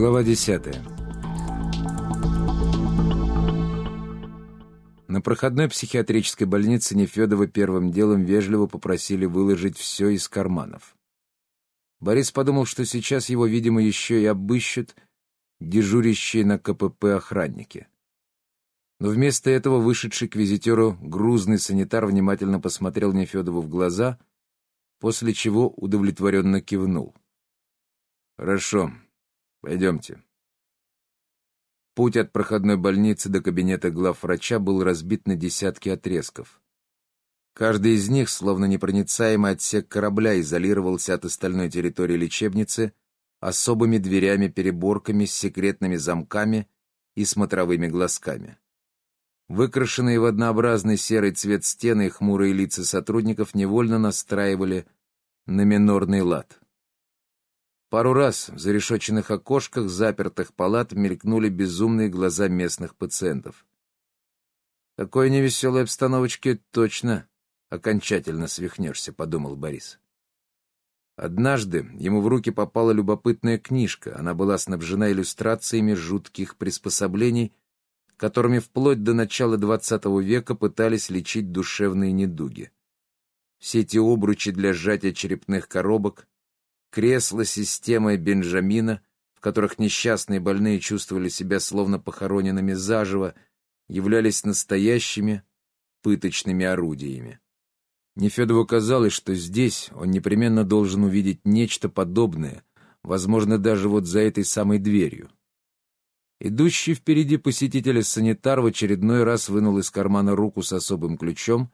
Глава 10 На проходной психиатрической больнице Нефедова первым делом вежливо попросили выложить все из карманов. Борис подумал, что сейчас его, видимо, еще и обыщут дежурящие на КПП охранники. Но вместо этого вышедший к визитеру грузный санитар внимательно посмотрел Нефедову в глаза, после чего удовлетворенно кивнул. «Хорошо, пойдемте». Путь от проходной больницы до кабинета главврача был разбит на десятки отрезков. Каждый из них, словно непроницаемый отсек корабля, изолировался от остальной территории лечебницы особыми дверями-переборками с секретными замками и смотровыми глазками. Выкрашенные в однообразный серый цвет стены и хмурые лица сотрудников невольно настраивали на минорный лад. Пару раз в зарешоченных окошках запертых палат мелькнули безумные глаза местных пациентов. «Такой невеселой обстановочке точно окончательно свихнешься», — подумал Борис. Однажды ему в руки попала любопытная книжка. Она была снабжена иллюстрациями жутких приспособлений, которыми вплоть до начала XX века пытались лечить душевные недуги. Все эти обручи для сжатия черепных коробок, кресла с системой Бенджамина, в которых несчастные больные чувствовали себя словно похороненными заживо, являлись настоящими пыточными орудиями. Нефедову казалось, что здесь он непременно должен увидеть нечто подобное, возможно, даже вот за этой самой дверью. Идущий впереди посетителя санитар в очередной раз вынул из кармана руку с особым ключом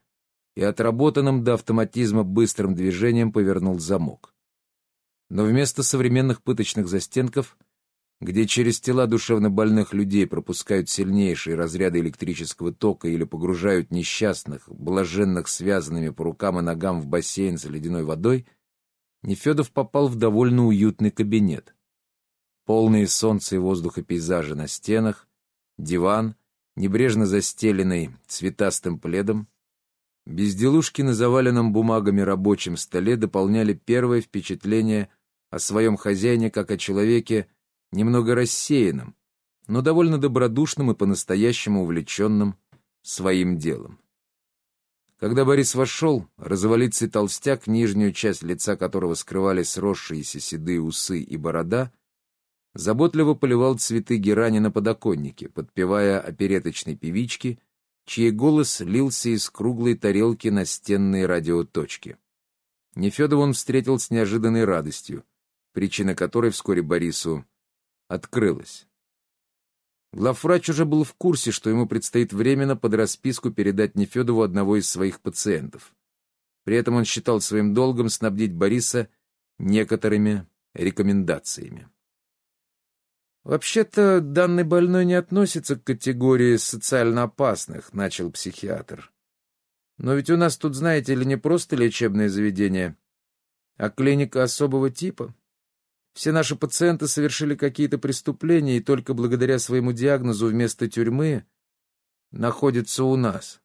и отработанным до автоматизма быстрым движением повернул замок. Но вместо современных пыточных застенков где через тела душевнобольных людей пропускают сильнейшие разряды электрического тока или погружают несчастных, блаженных связанными по рукам и ногам в бассейн с ледяной водой, Нефедов попал в довольно уютный кабинет. Полные солнца и воздуха пейзажи на стенах, диван, небрежно застеленный цветастым пледом, безделушки на заваленном бумагами рабочем столе дополняли первое впечатление о своем хозяине как о человеке, немного рассеянным, но довольно добродушным и по-настоящему увлеченным своим делом. Когда Борис вошел, развалицый толстяк, нижнюю часть лица которого скрывали сросшиеся седые усы и борода, заботливо поливал цветы герани на подоконнике, подпевая опереточной певичке, чей голос лился из круглой тарелки на стенные радиоточки. Нефедова он встретил с неожиданной радостью, причина которой вскоре Борису открылась. Главврач уже был в курсе, что ему предстоит временно под расписку передать Нефедову одного из своих пациентов. При этом он считал своим долгом снабдить Бориса некоторыми рекомендациями. «Вообще-то данный больной не относится к категории социально опасных», — начал психиатр. «Но ведь у нас тут, знаете ли, не просто лечебное заведение, а клиника особого типа. Все наши пациенты совершили какие-то преступления и только благодаря своему диагнозу вместо тюрьмы находятся у нас.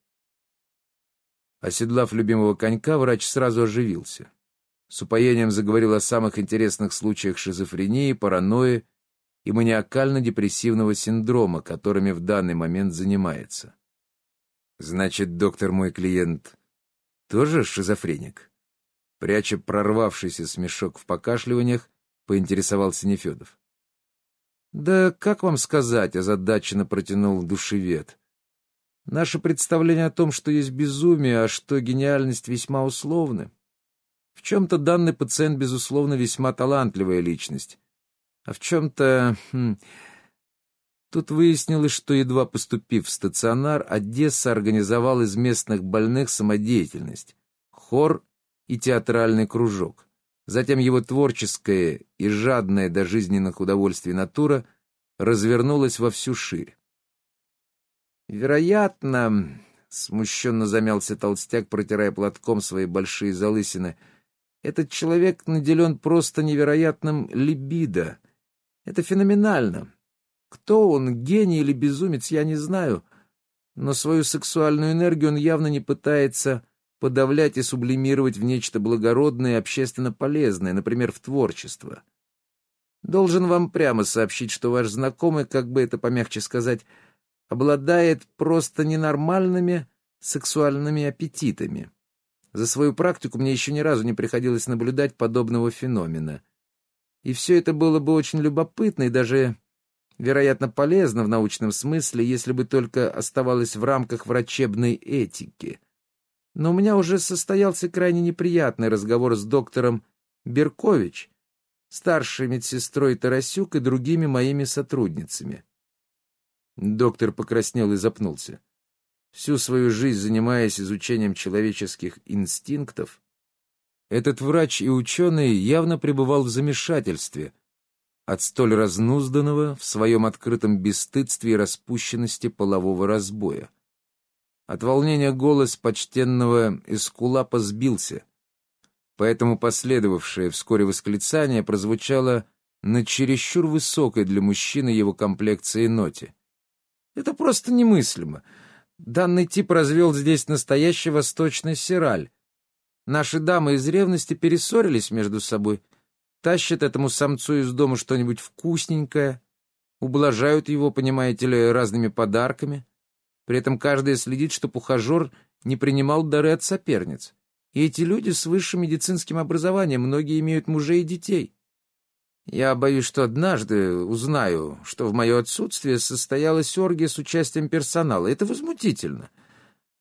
Оседлав любимого конька, врач сразу оживился. С упоением заговорил о самых интересных случаях шизофрении, паранойи и маниакально-депрессивного синдрома, которыми в данный момент занимается. Значит, доктор мой клиент тоже шизофреник? Пряча прорвавшийся смешок в покашливаниях, поинтересовался Нефедов. «Да как вам сказать?» — озадаченно протянул душевед. «Наше представление о том, что есть безумие, а что гениальность весьма условны. В чем-то данный пациент, безусловно, весьма талантливая личность, а в чем-то... Хм, Тут выяснилось, что, едва поступив в стационар, Одесса организовал из местных больных самодеятельность, хор и театральный кружок. Затем его творческая и жадная до жизненных удовольствий натура развернулась во всю ширь. «Вероятно...» — смущенно замялся толстяк, протирая платком свои большие залысины. «Этот человек наделен просто невероятным либидо. Это феноменально. Кто он, гений или безумец, я не знаю, но свою сексуальную энергию он явно не пытается подавлять и сублимировать в нечто благородное и общественно полезное, например, в творчество. Должен вам прямо сообщить, что ваш знакомый, как бы это помягче сказать, обладает просто ненормальными сексуальными аппетитами. За свою практику мне еще ни разу не приходилось наблюдать подобного феномена. И все это было бы очень любопытно и даже, вероятно, полезно в научном смысле, если бы только оставалось в рамках врачебной этики. Но у меня уже состоялся крайне неприятный разговор с доктором Беркович, старшей медсестрой Тарасюк и другими моими сотрудницами. Доктор покраснел и запнулся. Всю свою жизнь занимаясь изучением человеческих инстинктов, этот врач и ученый явно пребывал в замешательстве от столь разнузданного в своем открытом бесстыдстве и распущенности полового разбоя. От волнения голос почтенного Эскулапа сбился, поэтому последовавшее вскоре восклицание прозвучало на чересчур высокой для мужчины его комплекции ноте. «Это просто немыслимо. Данный тип развел здесь настоящий восточный сираль. Наши дамы из ревности перессорились между собой, тащат этому самцу из дома что-нибудь вкусненькое, ублажают его, понимаете ли, разными подарками. При этом каждая следит, чтоб ухажер не принимал дары от соперниц. И эти люди с высшим медицинским образованием, многие имеют мужей и детей. Я боюсь, что однажды узнаю, что в мое отсутствие состоялась оргия с участием персонала. Это возмутительно.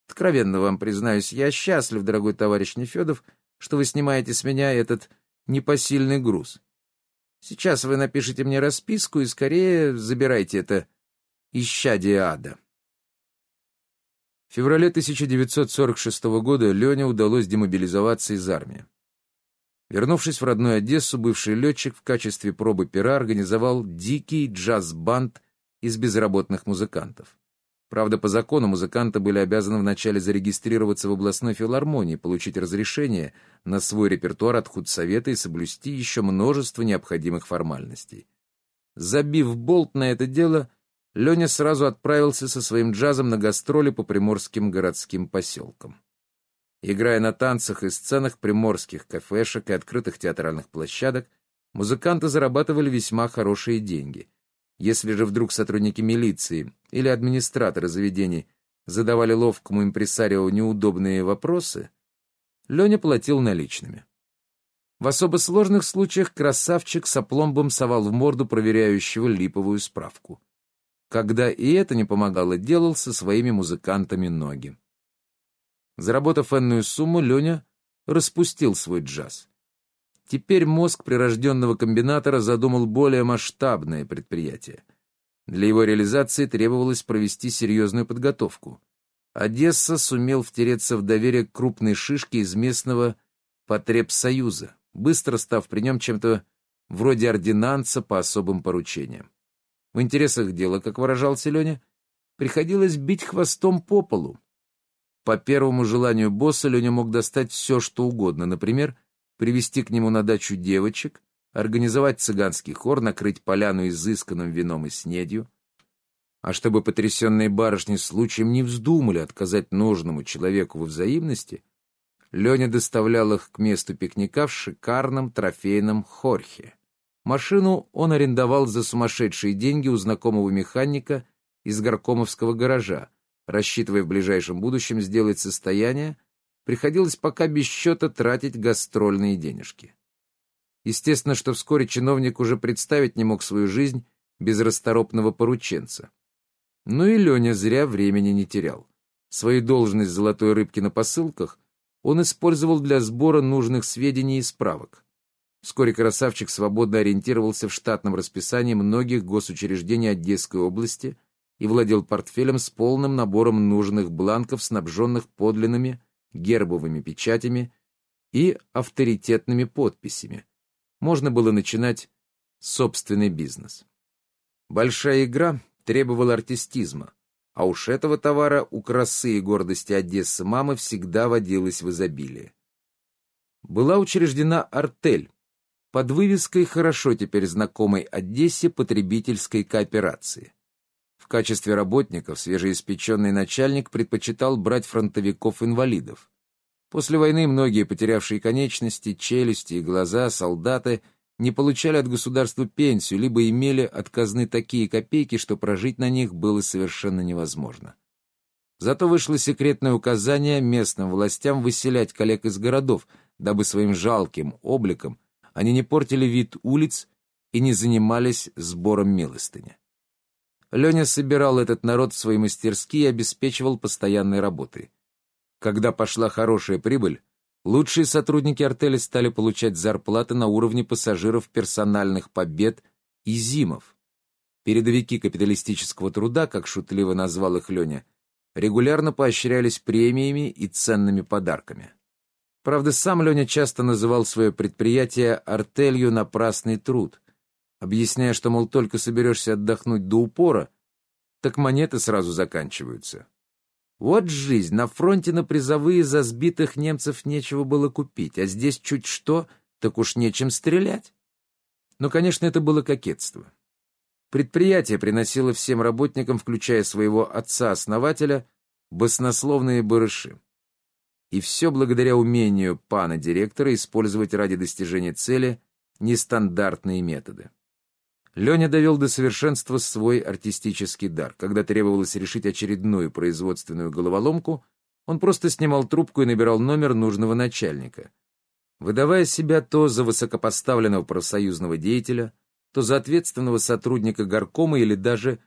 Откровенно вам признаюсь, я счастлив, дорогой товарищ Нефедов, что вы снимаете с меня этот непосильный груз. Сейчас вы напишите мне расписку и скорее забирайте это исчадие ада. В феврале 1946 года Лене удалось демобилизоваться из армии. Вернувшись в родную Одессу, бывший летчик в качестве пробы пера организовал дикий джаз-банд из безработных музыкантов. Правда, по закону музыканты были обязаны вначале зарегистрироваться в областной филармонии, получить разрешение на свой репертуар от худсовета и соблюсти еще множество необходимых формальностей. Забив болт на это дело, Леня сразу отправился со своим джазом на гастроли по приморским городским поселкам. Играя на танцах и сценах приморских кафешек и открытых театральных площадок, музыканты зарабатывали весьма хорошие деньги. Если же вдруг сотрудники милиции или администраторы заведений задавали ловкому импресарио неудобные вопросы, Леня платил наличными. В особо сложных случаях красавчик с опломбом совал в морду проверяющего липовую справку. Когда и это не помогало, делал со своими музыкантами ноги. Заработав энную сумму, Леня распустил свой джаз. Теперь мозг прирожденного комбинатора задумал более масштабное предприятие. Для его реализации требовалось провести серьезную подготовку. Одесса сумел втереться в доверие к крупной шишке из местного потребсоюза, быстро став при нем чем-то вроде ординанца по особым поручениям. В интересах дела, как выражался Леня, приходилось бить хвостом по полу, по первому желанию босса Леня мог достать все, что угодно, например, привести к нему на дачу девочек, организовать цыганский хор, накрыть поляну изысканным вином и снедью. А чтобы потрясенные барышни случаем не вздумали отказать нужному человеку во взаимности, Леня доставлял их к месту пикника в шикарном трофейном хорхе. Машину он арендовал за сумасшедшие деньги у знакомого механика из горкомовского гаража, рассчитывая в ближайшем будущем сделать состояние, приходилось пока без счета тратить гастрольные денежки. Естественно, что вскоре чиновник уже представить не мог свою жизнь без расторопного порученца. Ну и Леня зря времени не терял. Свою должность золотой рыбки на посылках он использовал для сбора нужных сведений и справок. Вскоре красавчик свободно ориентировался в штатном расписании многих госучреждений Одесской области – и владел портфелем с полным набором нужных бланков, снабженных подлинными гербовыми печатями и авторитетными подписями. Можно было начинать собственный бизнес. Большая игра требовала артистизма, а уж этого товара у красы и гордости Одессы мамы всегда водилось в изобилии. Была учреждена артель под вывеской хорошо теперь знакомой Одессе потребительской кооперации. В качестве работников свежеиспеченный начальник предпочитал брать фронтовиков-инвалидов. После войны многие потерявшие конечности, челюсти и глаза солдаты не получали от государства пенсию, либо имели от казны такие копейки, что прожить на них было совершенно невозможно. Зато вышло секретное указание местным властям выселять коллег из городов, дабы своим жалким обликом они не портили вид улиц и не занимались сбором милостыни. Леня собирал этот народ в свои мастерские и обеспечивал постоянной работой. Когда пошла хорошая прибыль, лучшие сотрудники артели стали получать зарплаты на уровне пассажиров персональных побед и зимов. Передовики капиталистического труда, как шутливо назвал их Леня, регулярно поощрялись премиями и ценными подарками. Правда, сам Леня часто называл свое предприятие «артелью напрасный труд», объясняя, что, мол, только соберешься отдохнуть до упора, так монеты сразу заканчиваются. Вот жизнь, на фронте на призовые за сбитых немцев нечего было купить, а здесь чуть что, так уж нечем стрелять. Но, конечно, это было кокетство. Предприятие приносило всем работникам, включая своего отца-основателя, баснословные барыши. И все благодаря умению пана-директора использовать ради достижения цели нестандартные методы. Леня довел до совершенства свой артистический дар. Когда требовалось решить очередную производственную головоломку, он просто снимал трубку и набирал номер нужного начальника. Выдавая себя то за высокопоставленного профсоюзного деятеля, то за ответственного сотрудника горкома или даже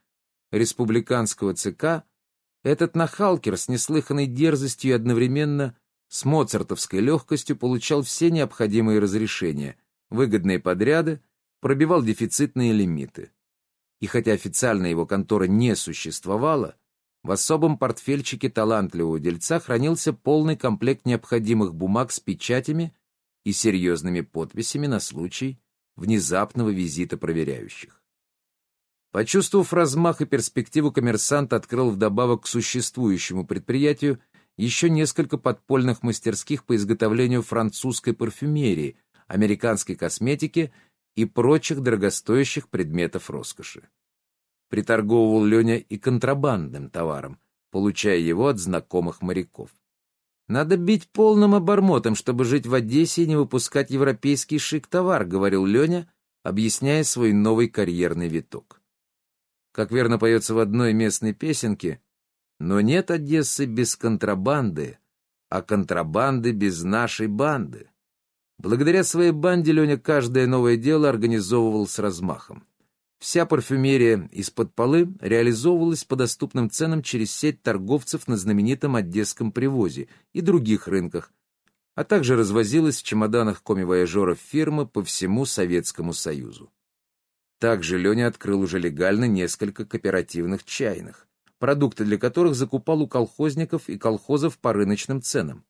республиканского ЦК, этот нахалкер с неслыханной дерзостью и одновременно с моцартовской легкостью получал все необходимые разрешения, выгодные подряды, пробивал дефицитные лимиты. И хотя официально его контора не существовала, в особом портфельчике талантливого дельца хранился полный комплект необходимых бумаг с печатями и серьезными подписями на случай внезапного визита проверяющих. Почувствовав размах и перспективу, коммерсант открыл вдобавок к существующему предприятию еще несколько подпольных мастерских по изготовлению французской парфюмерии, американской косметики и прочих дорогостоящих предметов роскоши. Приторговывал Леня и контрабандным товаром, получая его от знакомых моряков. «Надо бить полным обормотом, чтобы жить в Одессе и не выпускать европейский шик-товар», — говорил Леня, объясняя свой новый карьерный виток. Как верно поется в одной местной песенке, «Но нет Одессы без контрабанды, а контрабанды без нашей банды». Благодаря своей банде Леня каждое новое дело организовывал с размахом. Вся парфюмерия из-под полы реализовывалась по доступным ценам через сеть торговцев на знаменитом одесском привозе и других рынках, а также развозилась в чемоданах коми-вояжеров фирмы по всему Советскому Союзу. Также Леня открыл уже легально несколько кооперативных чайных, продукты для которых закупал у колхозников и колхозов по рыночным ценам.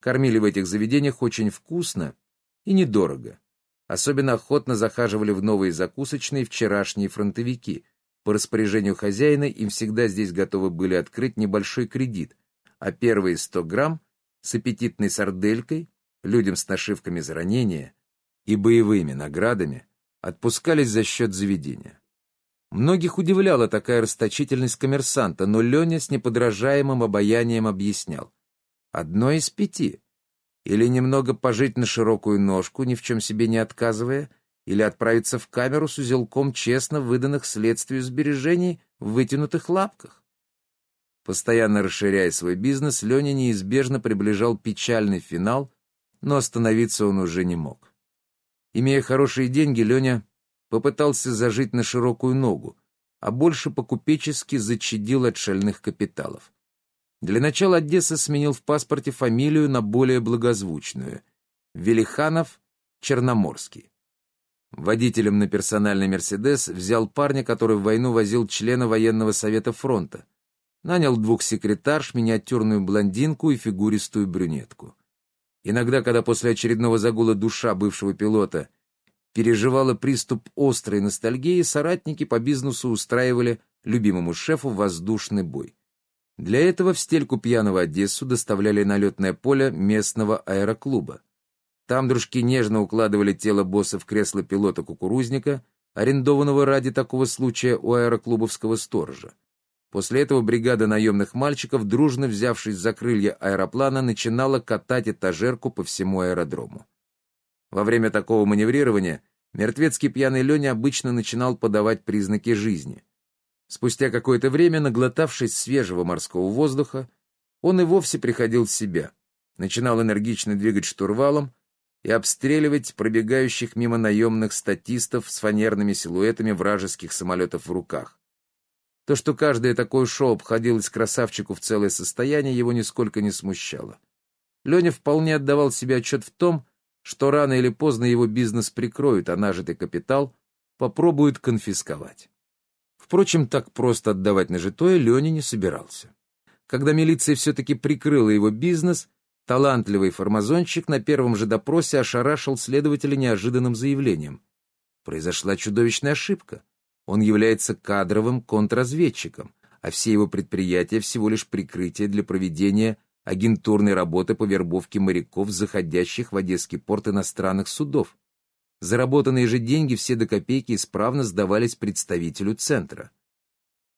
Кормили в этих заведениях очень вкусно и недорого. Особенно охотно захаживали в новые закусочные вчерашние фронтовики. По распоряжению хозяина им всегда здесь готовы были открыть небольшой кредит, а первые 100 грамм с аппетитной сарделькой, людям с нашивками за ранения и боевыми наградами отпускались за счет заведения. Многих удивляла такая расточительность коммерсанта, но Леня с неподражаемым обаянием объяснял. Одно из пяти. Или немного пожить на широкую ножку, ни в чем себе не отказывая, или отправиться в камеру с узелком честно выданных следствию сбережений в вытянутых лапках. Постоянно расширяя свой бизнес, Леня неизбежно приближал печальный финал, но остановиться он уже не мог. Имея хорошие деньги, Леня попытался зажить на широкую ногу, а больше по-купечески зачадил от шальных капиталов. Для начала Одесса сменил в паспорте фамилию на более благозвучную — Велиханов Черноморский. Водителем на персональный «Мерседес» взял парня, который в войну возил члена военного совета фронта. Нанял двух секретарш, миниатюрную блондинку и фигуристую брюнетку. Иногда, когда после очередного загула душа бывшего пилота переживала приступ острой ностальгии, соратники по бизнесу устраивали любимому шефу воздушный бой. Для этого в стельку пьяного Одессу доставляли на летное поле местного аэроклуба. Там дружки нежно укладывали тело босса в кресло пилота-кукурузника, арендованного ради такого случая у аэроклубовского сторожа. После этого бригада наемных мальчиков, дружно взявшись за крылья аэроплана, начинала катать этажерку по всему аэродрому. Во время такого маневрирования Мертвецкий пьяный Леня обычно начинал подавать признаки жизни. Спустя какое-то время, наглотавшись свежего морского воздуха, он и вовсе приходил в себя, начинал энергично двигать штурвалом и обстреливать пробегающих мимо наемных статистов с фанерными силуэтами вражеских самолетов в руках. То, что каждое такое шоу обходилось красавчику в целое состояние, его нисколько не смущало. Леня вполне отдавал себе отчет в том, что рано или поздно его бизнес прикроют, а нажитый капитал попробуют конфисковать. Впрочем, так просто отдавать нажитое Леня не собирался. Когда милиция все-таки прикрыла его бизнес, талантливый фармазонщик на первом же допросе ошарашил следователя неожиданным заявлением. Произошла чудовищная ошибка. Он является кадровым контрразведчиком, а все его предприятия всего лишь прикрытие для проведения агентурной работы по вербовке моряков, заходящих в Одесский порт иностранных судов. Заработанные же деньги все до копейки исправно сдавались представителю центра.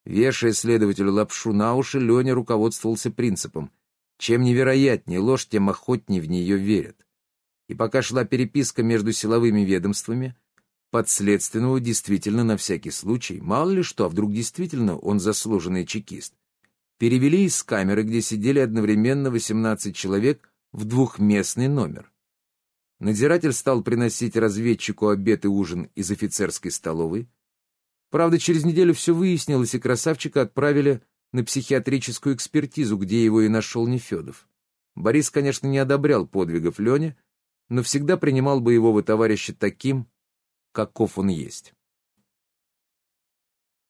Вешая следователю лапшу на уши, Леня руководствовался принципом «чем невероятнее ложь, тем охотнее в нее верят». И пока шла переписка между силовыми ведомствами, подследственного действительно на всякий случай, мало ли что, а вдруг действительно он заслуженный чекист, перевели из камеры, где сидели одновременно 18 человек, в двухместный номер. Надзиратель стал приносить разведчику обед и ужин из офицерской столовой. Правда, через неделю все выяснилось, и красавчика отправили на психиатрическую экспертизу, где его и нашел Нефедов. Борис, конечно, не одобрял подвигов Лени, но всегда принимал боевого товарища таким, каков он есть.